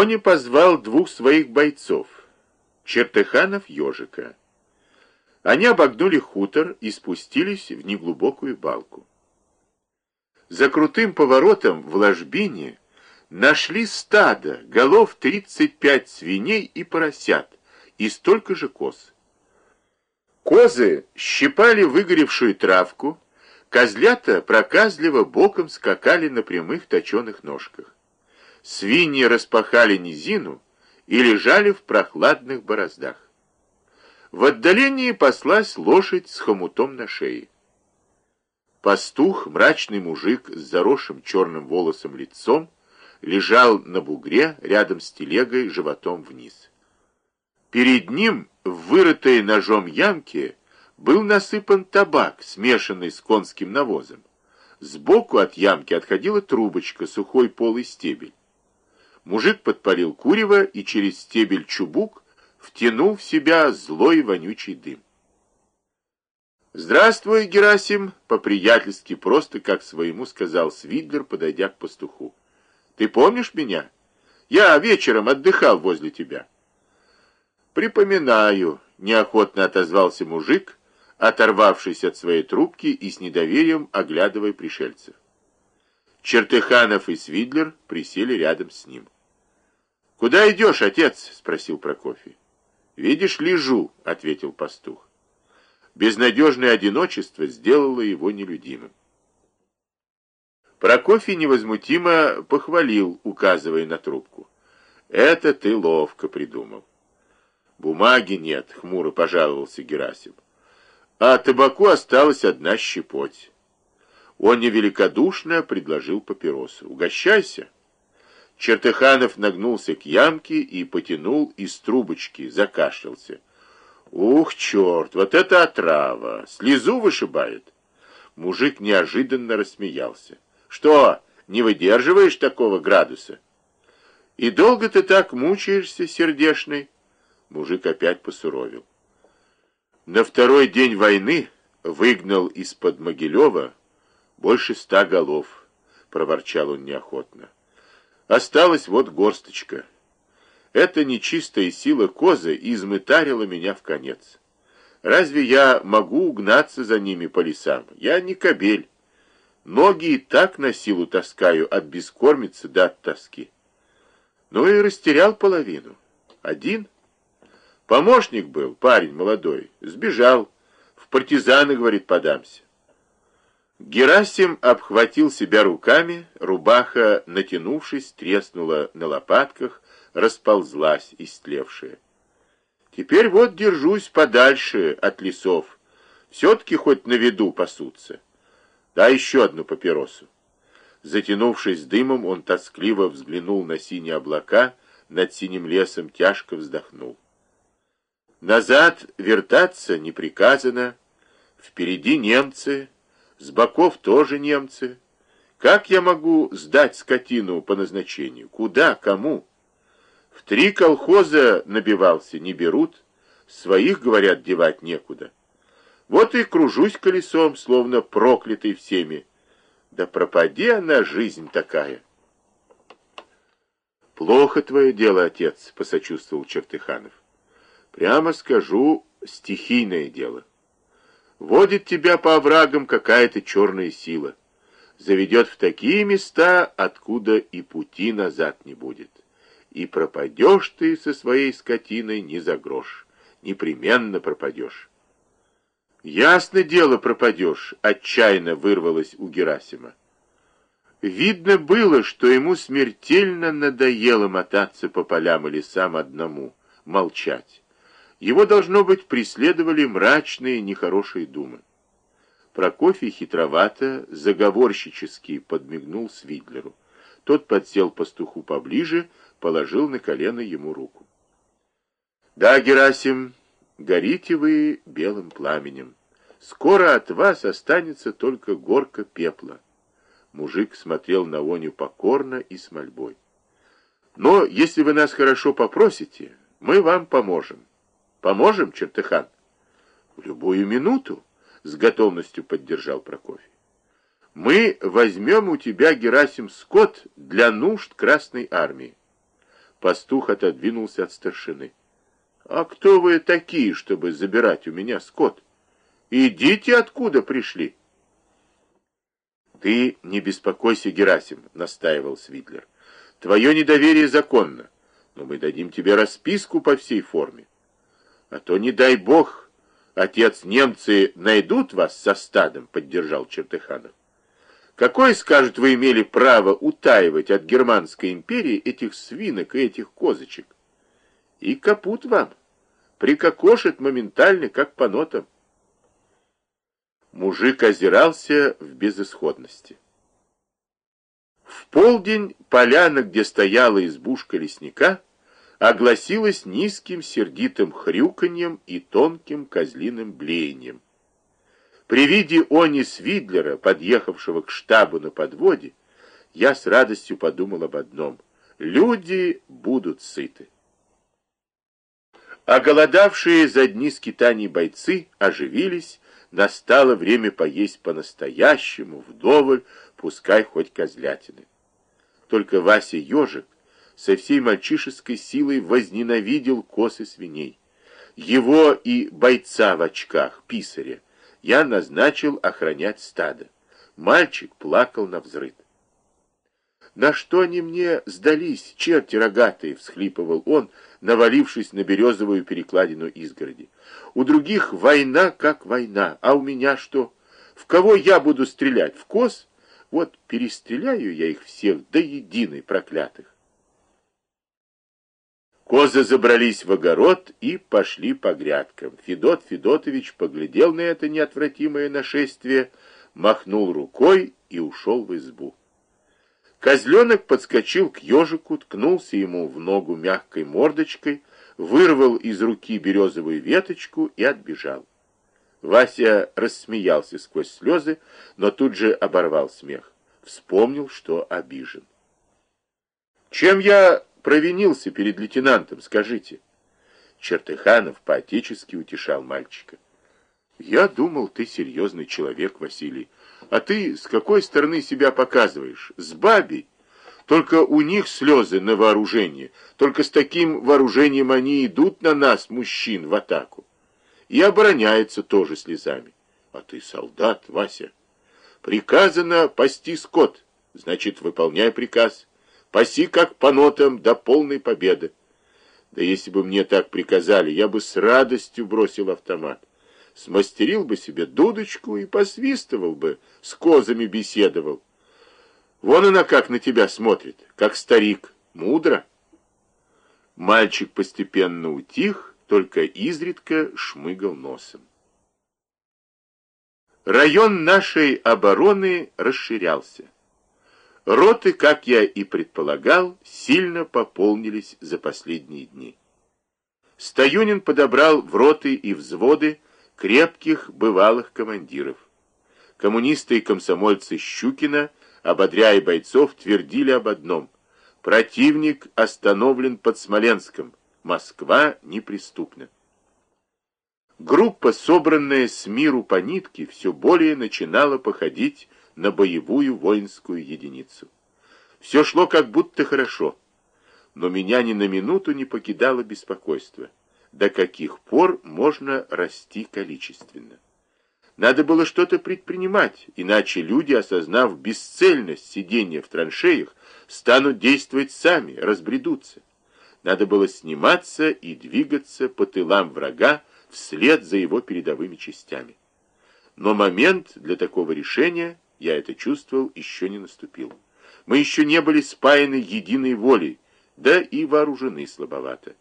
Они позвал двух своих бойцов, Чертыханов ежика. Они обогнули хутор и спустились в неглубокую балку. За крутым поворотом в ложбине нашли стадо, голов 35 свиней и поросят, и столько же коз. Козы щипали выгоревшую травку, козлята проказливо боком скакали на прямых точеных ножках. Свиньи распахали низину и лежали в прохладных бороздах. В отдалении паслась лошадь с хомутом на шее. Пастух, мрачный мужик с заросшим черным волосом лицом, лежал на бугре рядом с телегой животом вниз. Перед ним, в вырытой ножом ямке, был насыпан табак, смешанный с конским навозом. Сбоку от ямки отходила трубочка, сухой полый стебель. Мужик подпалил курево и через стебель чубук втянул в себя злой вонючий дым. «Здравствуй, Герасим!» — по-приятельски просто, как своему сказал Свидлер, подойдя к пастуху. «Ты помнишь меня? Я вечером отдыхал возле тебя». «Припоминаю», — неохотно отозвался мужик, оторвавшись от своей трубки и с недоверием оглядывая пришельцев. Чертыханов и Свидлер присели рядом с ним. «Куда идешь, отец?» — спросил Прокофий. «Видишь, лежу», — ответил пастух безнадежное одиночество сделало его нелюдимым. Прокофий невозмутимо похвалил, указывая на трубку. «Это ты ловко придумал». «Бумаги нет», — хмуро пожаловался Герасим. «А табаку осталась одна щепоть». Он невеликодушно предложил папиросу. «Угощайся». Чертыханов нагнулся к ямке и потянул из трубочки, закашлялся. Ух, черт, вот это отрава! Слезу вышибает. Мужик неожиданно рассмеялся. Что, не выдерживаешь такого градуса? И долго ты так мучаешься, сердешный? Мужик опять посуровил. На второй день войны выгнал из-под Могилева больше ста голов, проворчал он неохотно. Осталась вот горсточка. Эта нечистая сила козы измытарила меня в конец. Разве я могу угнаться за ними по лесам? Я не кобель. Ноги и так на силу таскаю от бескормицы до от тоски. Ну и растерял половину. Один. Помощник был, парень молодой. Сбежал. В партизаны, говорит, подамся. Герасим обхватил себя руками, рубаха, натянувшись, треснула на лопатках, расползлась истлевшая. Теперь вот держусь подальше от лесов. Все-таки хоть на виду пасутся. Да еще одну папиросу. Затянувшись дымом, он тоскливо взглянул на синие облака, над синим лесом тяжко вздохнул. Назад вертаться не приказано. Впереди немцы, с боков тоже немцы. Как я могу сдать скотину по назначению? Куда? Кому? В три колхоза набивался, не берут. Своих, говорят, девать некуда. Вот и кружусь колесом, словно проклятый всеми. Да пропади она, жизнь такая. Плохо твое дело, отец, посочувствовал Чертыханов. Прямо скажу, стихийное дело. Водит тебя по оврагам какая-то черная сила. Заведет в такие места, откуда и пути назад не будет и пропадешь ты со своей скотиной не за грош. Непременно пропадешь. Ясно дело пропадешь, отчаянно вырвалось у Герасима. Видно было, что ему смертельно надоело мотаться по полям и лесам одному, молчать. Его, должно быть, преследовали мрачные, нехорошие думы. Прокофий хитровато, заговорщически подмигнул Свидлеру. Тот подсел пастуху поближе, положил на колено ему руку. «Да, Герасим, горите вы белым пламенем. Скоро от вас останется только горка пепла». Мужик смотрел на Оню покорно и с мольбой. «Но если вы нас хорошо попросите, мы вам поможем. Поможем, Чертыхан?» «В любую минуту», — с готовностью поддержал Прокофий. «Мы возьмем у тебя, Герасим, скот для нужд Красной Армии. Пастух отодвинулся от старшины. «А кто вы такие, чтобы забирать у меня скот? Идите, откуда пришли!» «Ты не беспокойся, Герасим», — настаивал Свидлер. «Твое недоверие законно, но мы дадим тебе расписку по всей форме. А то, не дай бог, отец, немцы найдут вас со стадом», — поддержал Чертыханов. «Какое, скажет, вы имели право утаивать от Германской империи этих свинок и этих козочек? И капут вам, прикокошит моментально, как по нотам». Мужик озирался в безысходности. В полдень поляна, где стояла избушка лесника, огласилась низким сердитым хрюканьем и тонким козлиным блеянием. При виде Они Свидлера, подъехавшего к штабу на подводе, я с радостью подумал об одном — люди будут сыты. Оголодавшие за дни скитаний бойцы оживились, Настало время поесть по-настоящему, вдоволь, пускай хоть козлятины. Только Вася Ежик со всей мальчишеской силой возненавидел косы свиней. Его и бойца в очках, писаря, я назначил охранять стадо. Мальчик плакал на взрыд. «На что они мне сдались, черти рогатые!» — всхлипывал он, навалившись на березовую перекладину изгороди. «У других война как война, а у меня что? В кого я буду стрелять? В коз? Вот перестреляю я их всех до единой проклятых!» Козы забрались в огород и пошли по грядкам. Федот Федотович поглядел на это неотвратимое нашествие, махнул рукой и ушел в избу. Козленок подскочил к ежику, ткнулся ему в ногу мягкой мордочкой, вырвал из руки березовую веточку и отбежал. Вася рассмеялся сквозь слезы, но тут же оборвал смех. Вспомнил, что обижен. «Чем я провинился перед лейтенантом, скажите?» Чертыханов поотечески утешал мальчика. «Я думал, ты серьезный человек, Василий. А ты с какой стороны себя показываешь? С бабей. Только у них слезы на вооружение. Только с таким вооружением они идут на нас, мужчин, в атаку. И обороняются тоже слезами. А ты солдат, Вася. Приказано пасти скот. Значит, выполняй приказ. Паси как по нотам до полной победы. Да если бы мне так приказали, я бы с радостью бросил автомат смастерил бы себе дудочку и посвистывал бы, с козами беседовал. Вон она как на тебя смотрит, как старик, мудро. Мальчик постепенно утих, только изредка шмыгал носом. Район нашей обороны расширялся. Роты, как я и предполагал, сильно пополнились за последние дни. Стоюнин подобрал в роты и взводы крепких бывалых командиров. Коммунисты и комсомольцы Щукина, ободряя бойцов, твердили об одном. Противник остановлен под Смоленском. Москва неприступна. Группа, собранная с миру по нитке, все более начинала походить на боевую воинскую единицу. Все шло как будто хорошо, но меня ни на минуту не покидало беспокойство до каких пор можно расти количественно. Надо было что-то предпринимать, иначе люди, осознав бесцельность сидения в траншеях, станут действовать сами, разбредутся. Надо было сниматься и двигаться по тылам врага вслед за его передовыми частями. Но момент для такого решения, я это чувствовал, еще не наступил. Мы еще не были спаяны единой волей, да и вооружены слабовато.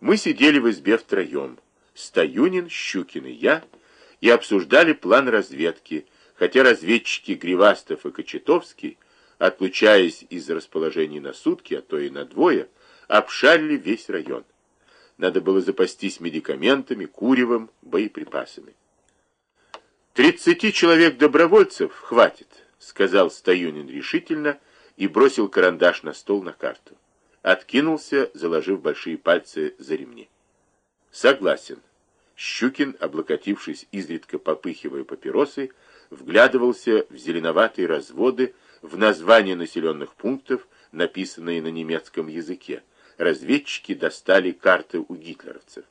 Мы сидели в избе втроем. Стоюнин, Щукин и я, и обсуждали план разведки, хотя разведчики Гривастов и Кочетовский, отлучаясь из расположений на сутки, а то и на двое, обшарили весь район. Надо было запастись медикаментами, куревом, боеприпасами. «Тридцати человек добровольцев хватит», — сказал Стоюнин решительно и бросил карандаш на стол на карту откинулся, заложив большие пальцы за ремни. Согласен. Щукин, облокотившись, изредка попыхивая папиросы, вглядывался в зеленоватые разводы, в названия населенных пунктов, написанные на немецком языке. Разведчики достали карты у гитлеровцев.